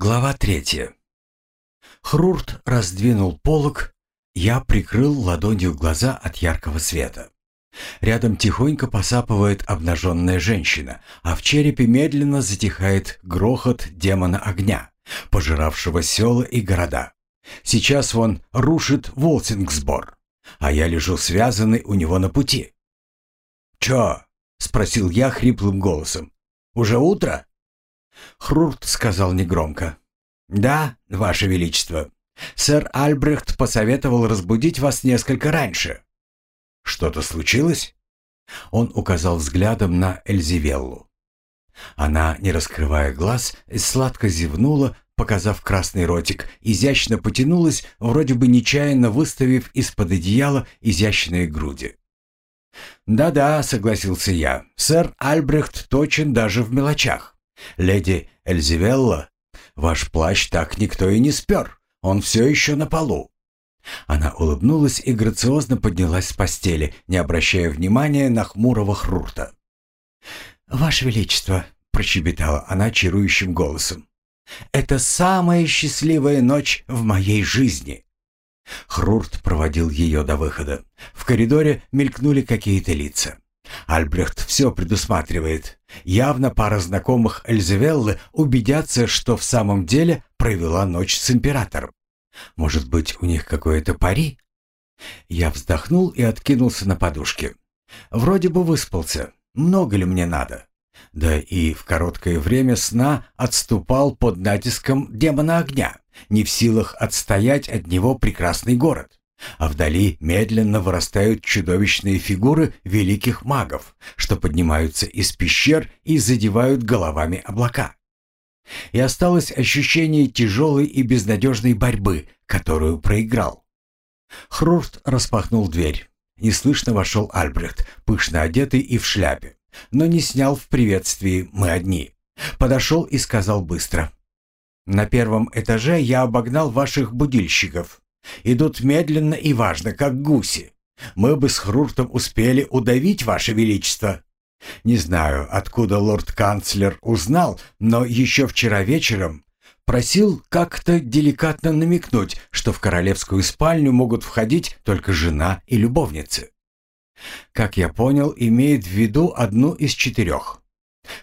Глава третья. Хрурт раздвинул полог, я прикрыл ладонью глаза от яркого света. Рядом тихонько посапывает обнаженная женщина, а в черепе медленно затихает грохот демона огня, пожиравшего села и города. Сейчас он рушит Волсингсбор, а я лежу связанный у него на пути. «Чё?» — спросил я хриплым голосом. «Уже утро?» Хрурт сказал негромко. «Да, Ваше Величество. Сэр Альбрехт посоветовал разбудить вас несколько раньше». «Что-то случилось?» Он указал взглядом на Эльзивеллу. Она, не раскрывая глаз, сладко зевнула, показав красный ротик, изящно потянулась, вроде бы нечаянно выставив из-под одеяла изящные груди. «Да-да», — согласился я, — «сэр Альбрехт точен даже в мелочах. Леди Эльзивелла, ваш плащ так никто и не спер, он все еще на полу». Она улыбнулась и грациозно поднялась с постели, не обращая внимания на хмурого хрурта. «Ваше Величество», — прощебетала она чарующим голосом, — «это самая счастливая ночь в моей жизни». Хрурт проводил ее до выхода. В коридоре мелькнули какие-то лица. Альбрехт все предусматривает. Явно пара знакомых Эльзевеллы убедятся, что в самом деле провела ночь с императором. Может быть, у них какое-то пари? Я вздохнул и откинулся на подушке. Вроде бы выспался. Много ли мне надо? Да и в короткое время сна отступал под натиском демона огня, не в силах отстоять от него прекрасный город. А вдали медленно вырастают чудовищные фигуры великих магов, что поднимаются из пещер и задевают головами облака. И осталось ощущение тяжелой и безнадежной борьбы, которую проиграл. Хрурт распахнул дверь. Неслышно вошел Альбрехт, пышно одетый и в шляпе, но не снял в приветствии «мы одни». Подошел и сказал быстро. «На первом этаже я обогнал ваших будильщиков. Идут медленно и важно, как гуси. Мы бы с Хруртом успели удавить, Ваше Величество. Не знаю, откуда лорд-канцлер узнал, но еще вчера вечером просил как-то деликатно намекнуть, что в королевскую спальню могут входить только жена и любовницы. Как я понял, имеет в виду одну из четырех.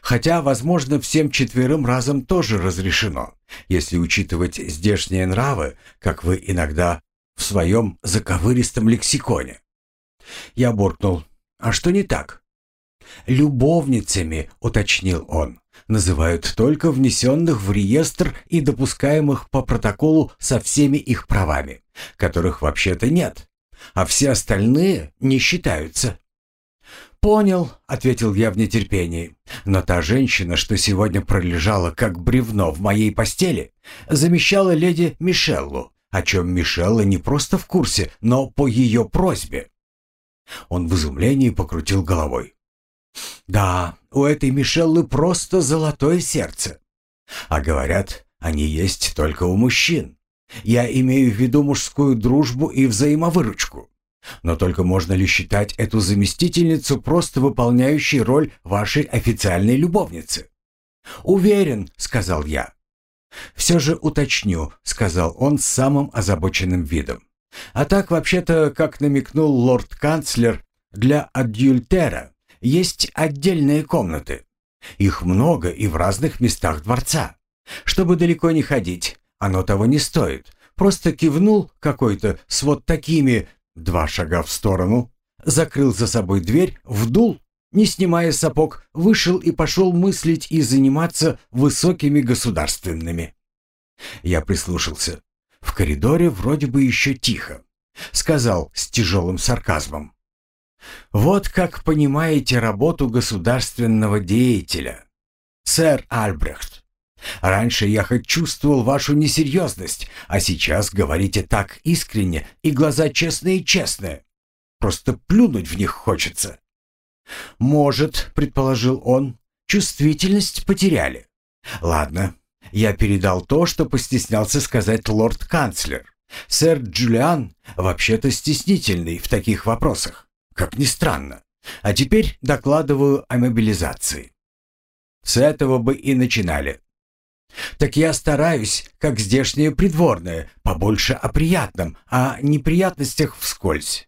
Хотя, возможно, всем четверым разом тоже разрешено, если учитывать здешние нравы, как вы иногда в своем заковыристом лексиконе. Я буркнул. «А что не так?» «Любовницами», — уточнил он, — «называют только внесенных в реестр и допускаемых по протоколу со всеми их правами, которых вообще-то нет, а все остальные не считаются». «Понял», — ответил я в нетерпении. «Но та женщина, что сегодня пролежала как бревно в моей постели, замещала леди Мишеллу, о чем Мишелла не просто в курсе, но по ее просьбе». Он в изумлении покрутил головой. «Да, у этой Мишеллы просто золотое сердце. А говорят, они есть только у мужчин. Я имею в виду мужскую дружбу и взаимовыручку. Но только можно ли считать эту заместительницу просто выполняющей роль вашей официальной любовницы? «Уверен», — сказал я. «Все же уточню», — сказал он с самым озабоченным видом. «А так, вообще-то, как намекнул лорд-канцлер, для адюльтера есть отдельные комнаты. Их много и в разных местах дворца. Чтобы далеко не ходить, оно того не стоит. Просто кивнул какой-то с вот такими Два шага в сторону, закрыл за собой дверь, вдул, не снимая сапог, вышел и пошел мыслить и заниматься высокими государственными. Я прислушался. В коридоре вроде бы еще тихо. Сказал с тяжелым сарказмом. «Вот как понимаете работу государственного деятеля, сэр Альбрехт. Раньше я хоть чувствовал вашу несерьезность, а сейчас говорите так искренне, и глаза честные-честные. Просто плюнуть в них хочется». «Может», — предположил он, — «чувствительность потеряли». «Ладно, я передал то, что постеснялся сказать лорд-канцлер. Сэр Джулиан вообще-то стеснительный в таких вопросах, как ни странно. А теперь докладываю о мобилизации». С этого бы и начинали. Так я стараюсь, как здешние придворные, побольше о приятном, а неприятностях вскользь.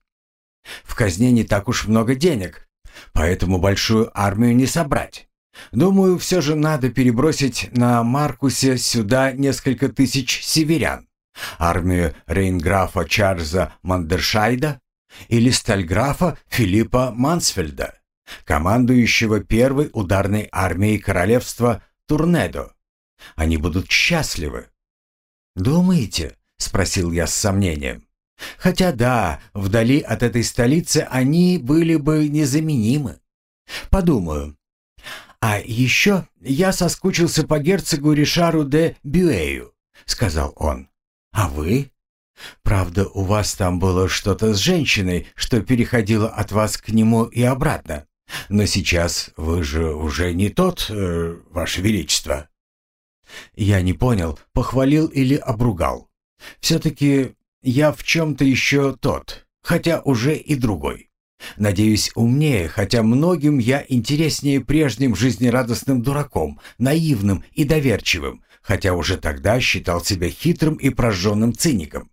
В казне не так уж много денег, поэтому большую армию не собрать. Думаю, все же надо перебросить на Маркусе сюда несколько тысяч северян. Армию рейнграфа Чарльза Мандершайда или стальграфа Филиппа Мансфельда, командующего первой ударной армией королевства Турнедо. Они будут счастливы. «Думаете?» — спросил я с сомнением. «Хотя да, вдали от этой столицы они были бы незаменимы. Подумаю. А еще я соскучился по герцогу Ришару де Бюэю», — сказал он. «А вы?» «Правда, у вас там было что-то с женщиной, что переходило от вас к нему и обратно. Но сейчас вы же уже не тот, э, ваше величество». Я не понял, похвалил или обругал. Все-таки я в чем-то еще тот, хотя уже и другой. Надеюсь, умнее, хотя многим я интереснее прежним жизнерадостным дураком, наивным и доверчивым, хотя уже тогда считал себя хитрым и прожженным циником.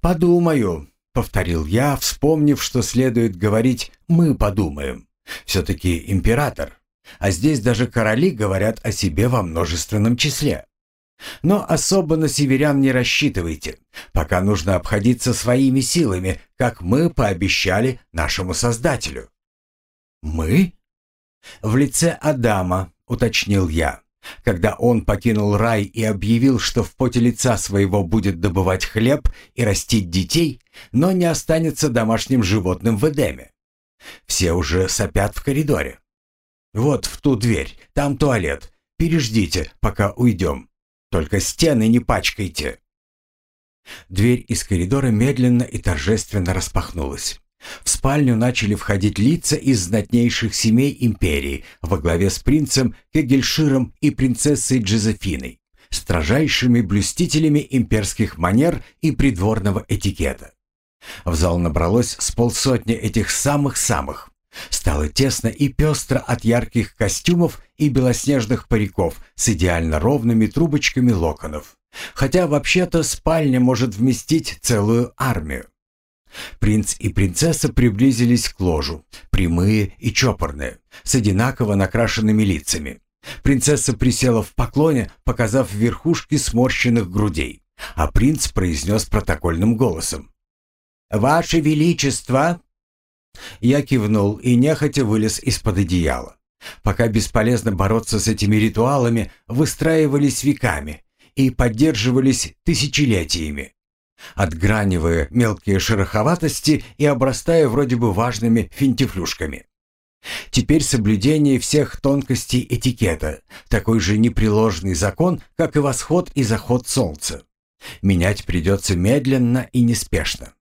«Подумаю», — повторил я, вспомнив, что следует говорить «мы подумаем». Все-таки император. А здесь даже короли говорят о себе во множественном числе. Но особо на северян не рассчитывайте. Пока нужно обходиться своими силами, как мы пообещали нашему Создателю. «Мы?» «В лице Адама», — уточнил я. Когда он покинул рай и объявил, что в поте лица своего будет добывать хлеб и растить детей, но не останется домашним животным в Эдеме. Все уже сопят в коридоре. «Вот в ту дверь, там туалет. Переждите, пока уйдем. Только стены не пачкайте». Дверь из коридора медленно и торжественно распахнулась. В спальню начали входить лица из знатнейших семей империи во главе с принцем Кегельширом и принцессой Джозефиной, строжайшими блюстителями имперских манер и придворного этикета. В зал набралось с полсотни этих самых-самых. Стало тесно и пестро от ярких костюмов и белоснежных париков с идеально ровными трубочками локонов. Хотя вообще-то спальня может вместить целую армию. Принц и принцесса приблизились к ложу, прямые и чопорные, с одинаково накрашенными лицами. Принцесса присела в поклоне, показав верхушки сморщенных грудей, а принц произнес протокольным голосом. «Ваше Величество, я кивнул и нехотя вылез из-под одеяла. Пока бесполезно бороться с этими ритуалами, выстраивались веками и поддерживались тысячелетиями, отгранивая мелкие шероховатости и обрастая вроде бы важными финтифлюшками. Теперь соблюдение всех тонкостей этикета – такой же непреложный закон, как и восход и заход солнца. Менять придется медленно и неспешно.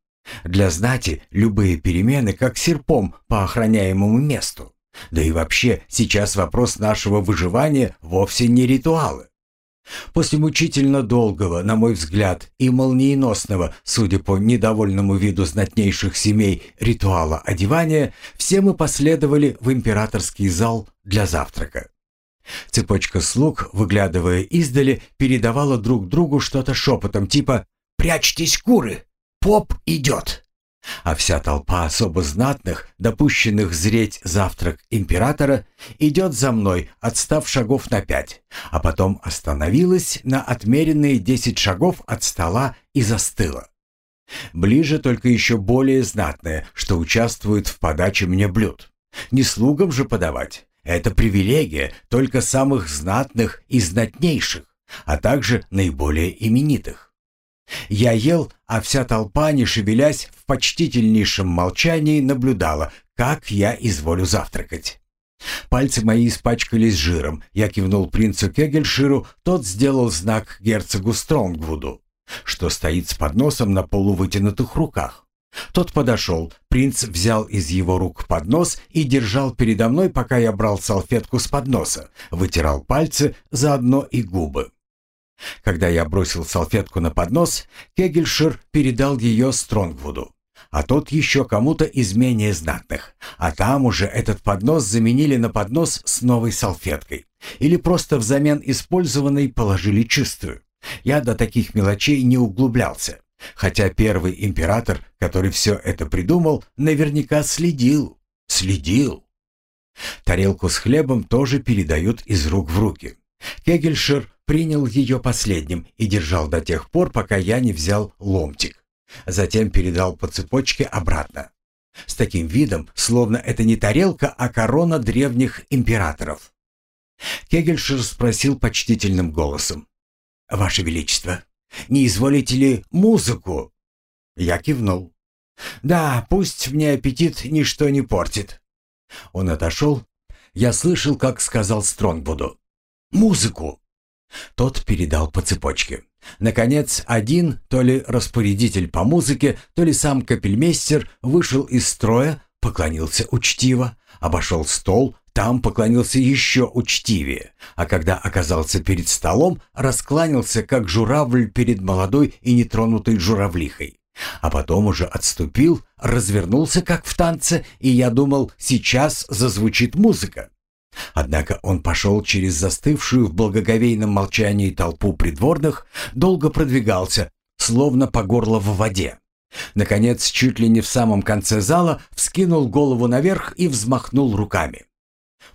Для знати любые перемены как серпом по охраняемому месту. Да и вообще, сейчас вопрос нашего выживания вовсе не ритуалы. После мучительно долгого, на мой взгляд, и молниеносного, судя по недовольному виду знатнейших семей, ритуала одевания, все мы последовали в императорский зал для завтрака. Цепочка слуг, выглядывая издали, передавала друг другу что-то шепотом, типа «Прячьтесь, куры! Поп идет!» А вся толпа особо знатных, допущенных зреть завтрак императора, идет за мной, отстав шагов на пять, а потом остановилась на отмеренные десять шагов от стола и застыла. Ближе только еще более знатные, что участвуют в подаче мне блюд. Не слугам же подавать. Это привилегия только самых знатных и знатнейших, а также наиболее именитых. Я ел, а вся толпа, не шевелясь, в почтительнейшем молчании наблюдала, как я изволю завтракать. Пальцы мои испачкались жиром. Я кивнул принцу Кегельширу, тот сделал знак герцогу Стронгвуду, что стоит с подносом на полувытянутых руках. Тот подошел, принц взял из его рук поднос и держал передо мной, пока я брал салфетку с подноса, вытирал пальцы, заодно и губы. Когда я бросил салфетку на поднос, Кегельшир передал ее Стронгвуду, а тот еще кому-то из менее знатных. А там уже этот поднос заменили на поднос с новой салфеткой. Или просто взамен использованной положили чистую. Я до таких мелочей не углублялся. Хотя первый император, который все это придумал, наверняка следил. Следил. Тарелку с хлебом тоже передают из рук в руки. Кегельшир принял ее последним и держал до тех пор, пока я не взял ломтик. Затем передал по цепочке обратно. С таким видом, словно это не тарелка, а корона древних императоров. Кегельшир спросил почтительным голосом. «Ваше Величество, не изволите ли музыку?» Я кивнул. «Да, пусть мне аппетит ничто не портит». Он отошел. Я слышал, как сказал Стронгвуду. «Музыку!» Тот передал по цепочке. Наконец, один, то ли распорядитель по музыке, то ли сам капельмейстер вышел из строя, поклонился учтиво, обошел стол, там поклонился еще учтивее, а когда оказался перед столом, раскланялся, как журавль перед молодой и нетронутой журавлихой. А потом уже отступил, развернулся, как в танце, и я думал, сейчас зазвучит музыка. Однако он пошел через застывшую в благоговейном молчании толпу придворных, долго продвигался, словно по горло в воде. Наконец, чуть ли не в самом конце зала, вскинул голову наверх и взмахнул руками.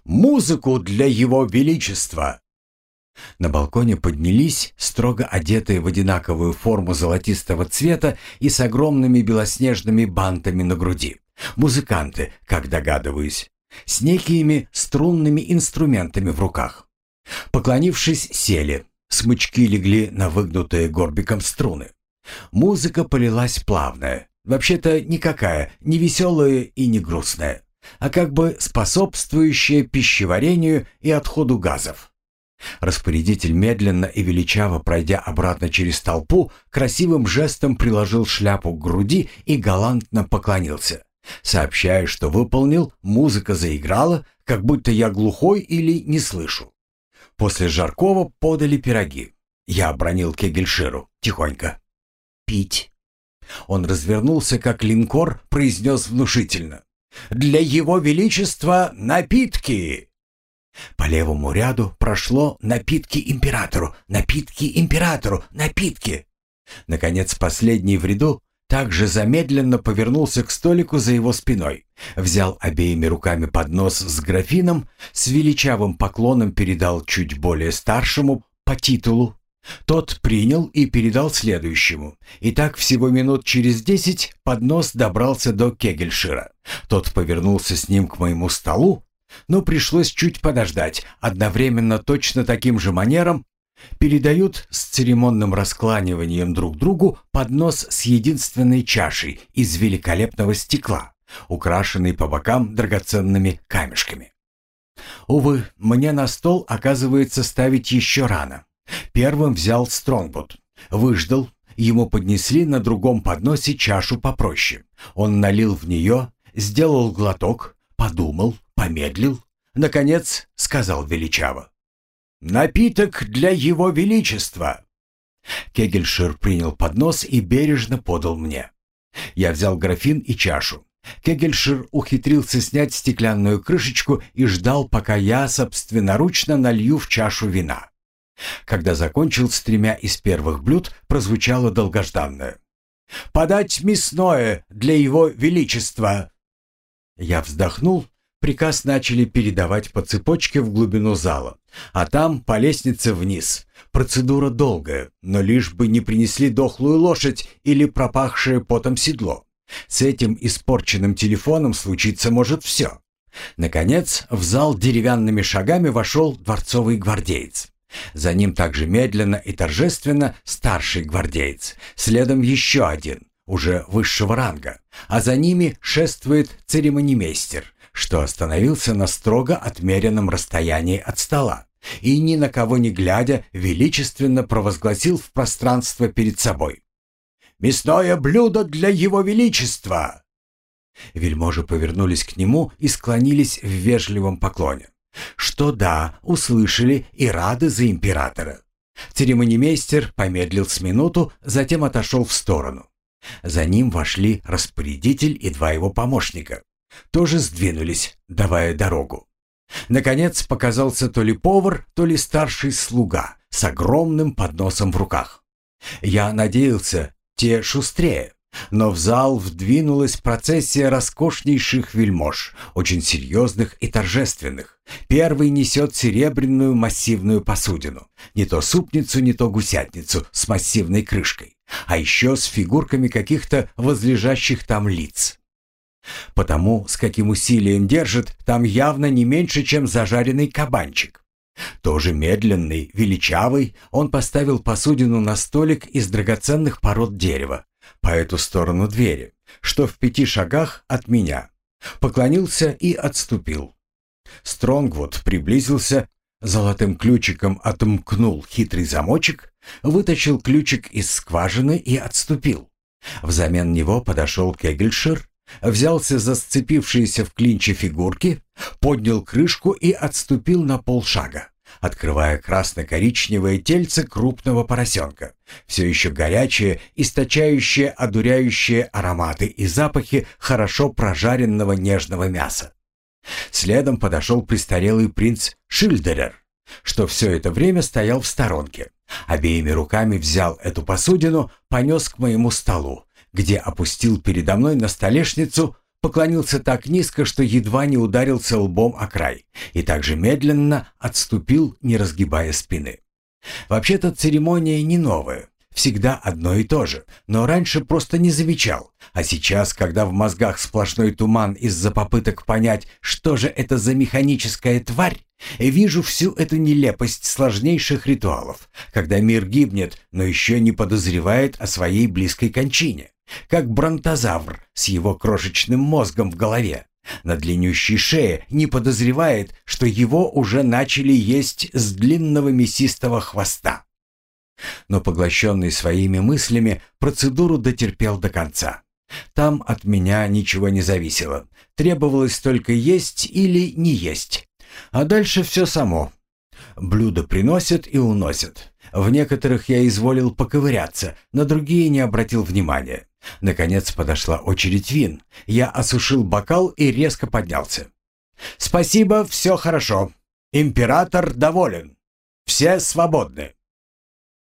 «Музыку для его величества!» На балконе поднялись, строго одетые в одинаковую форму золотистого цвета и с огромными белоснежными бантами на груди. Музыканты, как догадываюсь с некими струнными инструментами в руках. Поклонившись, сели. Смычки легли на выгнутые горбиком струны. Музыка полилась плавная. Вообще-то никакая, не веселая и не грустная, а как бы способствующая пищеварению и отходу газов. Распорядитель медленно и величаво пройдя обратно через толпу, красивым жестом приложил шляпу к груди и галантно поклонился. Сообщаю, что выполнил, музыка заиграла, как будто я глухой или не слышу. После Жаркова подали пироги. Я обронил Кегельширу тихонько. «Пить». Он развернулся, как линкор, произнес внушительно. «Для его величества напитки!» По левому ряду прошло «напитки императору», «напитки императору», «напитки». Наконец, последний в ряду также замедленно повернулся к столику за его спиной, взял обеими руками поднос с графином, с величавым поклоном передал чуть более старшему по титулу. Тот принял и передал следующему. И так всего минут через десять поднос добрался до Кегельшира. Тот повернулся с ним к моему столу, но пришлось чуть подождать. Одновременно точно таким же манером передают с церемонным раскланиванием друг другу поднос с единственной чашей из великолепного стекла, украшенной по бокам драгоценными камешками. Увы, мне на стол, оказывается, ставить еще рано. Первым взял Стронгбот, выждал, ему поднесли на другом подносе чашу попроще. Он налил в нее, сделал глоток, подумал, помедлил, наконец сказал величаво. «Напиток для его величества!» Кегельшир принял поднос и бережно подал мне. Я взял графин и чашу. Кегельшир ухитрился снять стеклянную крышечку и ждал, пока я собственноручно налью в чашу вина. Когда закончил с тремя из первых блюд, прозвучало долгожданное. «Подать мясное для его величества!» Я вздохнул Приказ начали передавать по цепочке в глубину зала, а там по лестнице вниз. Процедура долгая, но лишь бы не принесли дохлую лошадь или пропахшее потом седло. С этим испорченным телефоном случиться может все. Наконец, в зал деревянными шагами вошел дворцовый гвардеец. За ним также медленно и торжественно старший гвардеец, следом еще один, уже высшего ранга, а за ними шествует церемонимейстер, что остановился на строго отмеренном расстоянии от стола и, ни на кого не глядя, величественно провозгласил в пространство перед собой. «Мясное блюдо для его величества!» Вельможи повернулись к нему и склонились в вежливом поклоне. Что да, услышали и рады за императора. Церемонимейстер помедлил с минуту, затем отошел в сторону. За ним вошли распорядитель и два его помощника. Тоже сдвинулись, давая дорогу. Наконец показался то ли повар, то ли старший слуга с огромным подносом в руках. Я надеялся, те шустрее. Но в зал вдвинулась процессия роскошнейших вельмож, очень серьезных и торжественных. Первый несет серебряную массивную посудину. Не то супницу, не то гусятницу с массивной крышкой. А еще с фигурками каких-то возлежащих там лиц. Потому, с каким усилием держит, там явно не меньше, чем зажаренный кабанчик. Тоже медленный, величавый, он поставил посудину на столик из драгоценных пород дерева, по эту сторону двери, что в пяти шагах от меня. Поклонился и отступил. Стронгвуд приблизился, золотым ключиком отомкнул хитрый замочек, вытащил ключик из скважины и отступил. Взамен него подошел Кегельшир, взялся за сцепившиеся в клинче фигурки, поднял крышку и отступил на полшага открывая красно-коричневое тельце крупного поросенка, все еще горячее, источающее одуряющие ароматы и запахи хорошо прожаренного нежного мяса. Следом подошел престарелый принц Шильдерер, что все это время стоял в сторонке. Обеими руками взял эту посудину, понес к моему столу, где опустил передо мной на столешницу поклонился так низко, что едва не ударился лбом о край, и также медленно отступил, не разгибая спины. Вообще-то церемония не новая, всегда одно и то же, но раньше просто не замечал, а сейчас, когда в мозгах сплошной туман из-за попыток понять, что же это за механическая тварь, вижу всю эту нелепость сложнейших ритуалов, когда мир гибнет, но еще не подозревает о своей близкой кончине. Как бронтозавр с его крошечным мозгом в голове. На длиннющей шее не подозревает, что его уже начали есть с длинного мясистого хвоста. Но поглощенный своими мыслями, процедуру дотерпел до конца. Там от меня ничего не зависело. Требовалось только есть или не есть. А дальше все само. Блюда приносят и уносят. В некоторых я изволил поковыряться, на другие не обратил внимания. Наконец подошла очередь вин. Я осушил бокал и резко поднялся. «Спасибо, все хорошо. Император доволен. Все свободны».